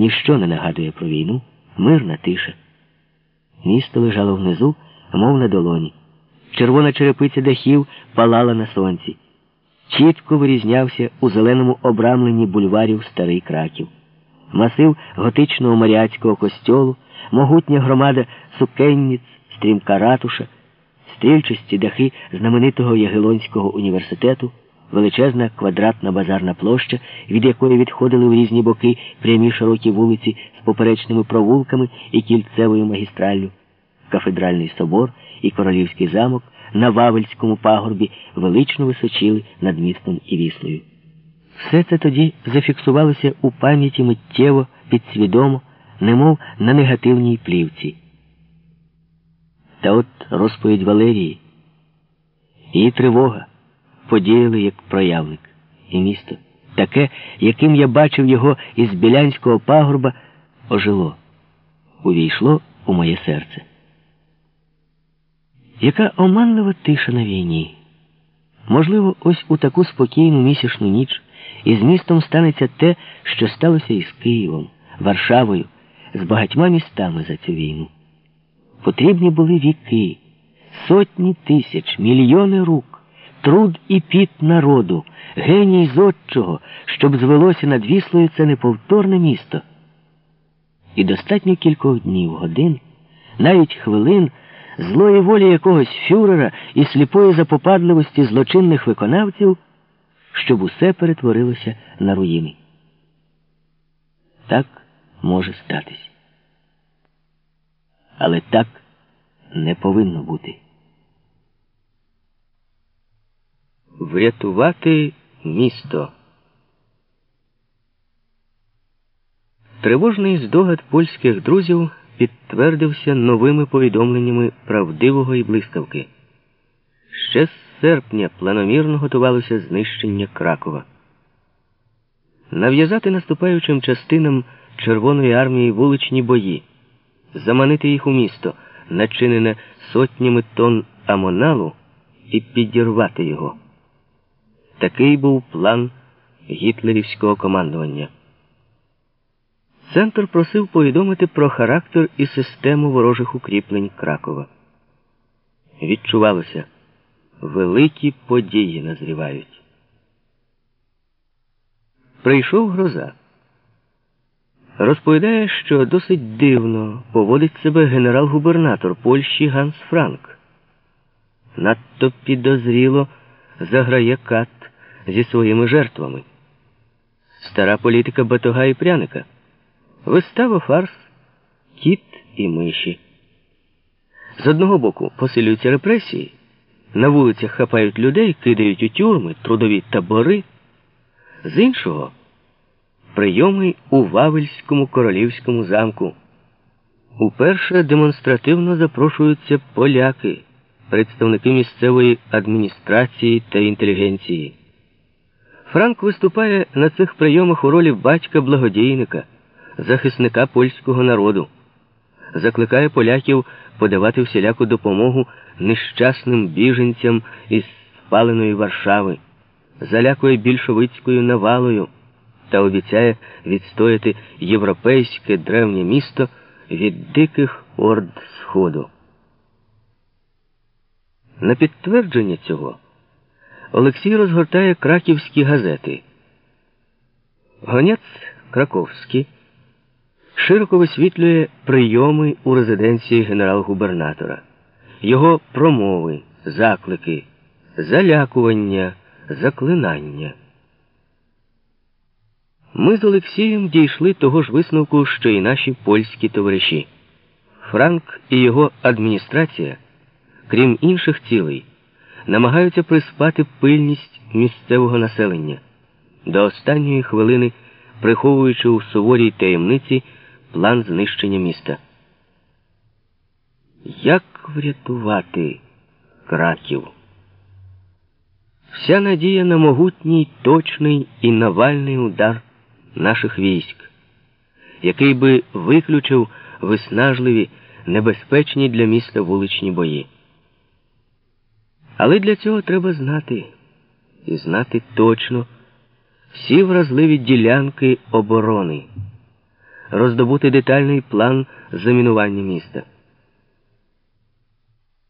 ніщо не нагадує про війну, мирна тиша. Місто лежало внизу, мов на долоні. Червона черепиця дахів палала на сонці. Чітко вирізнявся у зеленому обрамленні бульварів старий краків. Масив готичного маріатського костьолу, могутня громада сукенніць, стрімка ратуша, стрільчасті дахи знаменитого Ягелонського університету, величезна квадратна базарна площа, від якої відходили в різні боки прямі широкі вулиці з поперечними провулками і кільцевою магістраллю, кафедральний собор і королівський замок на Вавельському пагорбі велично височили над містом і віслою. Все це тоді зафіксувалося у пам'яті миттєво, підсвідомо, немов на негативній плівці. Та от розповідь Валерії, її тривога подіяли як проявник, і місто, таке, яким я бачив його із білянського пагорба, ожило, увійшло у моє серце. Яка оманлива тиша на війні? Можливо, ось у таку спокійну місячну ніч із містом станеться те, що сталося із Києвом, Варшавою, з багатьма містами за цю війну. Потрібні були віки, сотні тисяч, мільйони рук, труд і піт народу, геній зодчого, щоб звелося над віслою це неповторне місто. І достатньо кількох днів, годин, навіть хвилин злої волі якогось фюрера і сліпої запопадливості злочинних виконавців, щоб усе перетворилося на руїни. Так може статись. Але так не повинно бути. Врятувати місто. Тривожний здогад польських друзів підтвердився новими повідомленнями правдивого і блискавки. Ще з серпня планомірно готувалося знищення Кракова. Нав'язати наступаючим частинам Червоної армії вуличні бої, заманити їх у місто, начинене сотнями тонн амоналу, і підірвати його. Такий був план гітлерівського командування. Центр просив повідомити про характер і систему ворожих укріплень Кракова. Відчувалося, великі події назрівають. Прийшов Гроза. Розповідає, що досить дивно поводить себе генерал-губернатор Польщі Ганс Франк. Надто підозріло заграває кат зі своїми жертвами. Стара політика батога і пряника. Вистава фарс, кіт і миші. З одного боку посилюються репресії, на вулицях хапають людей, кидають у тюрми, трудові табори. З іншого прийоми у Вавельському королівському замку. Уперше демонстративно запрошуються поляки, представники місцевої адміністрації та інтелігенції. Франк виступає на цих прийомах у ролі батька благодійника захисника польського народу, закликає поляків подавати всіляку допомогу нещасним біженцям із спаленої Варшави, залякує більшовицькою навалою та обіцяє відстояти європейське древнє місто від диких орд Сходу. На підтвердження цього Олексій розгортає краківські газети. Гонець Краковський широко висвітлює прийоми у резиденції генерал-губернатора, його промови, заклики, залякування, заклинання. Ми з Олексієм дійшли того ж висновку, що і наші польські товариші. Франк і його адміністрація, крім інших цілей, намагаються приспати пильність місцевого населення до останньої хвилини, приховуючи у суворій таємниці план знищення міста. Як врятувати краків? Вся надія на могутній, точний і навальний удар наших військ, який би виключив виснажливі, небезпечні для міста вуличні бої. Але для цього треба знати і знати точно всі вразливі ділянки оборони роздобути детальний план замінування міста.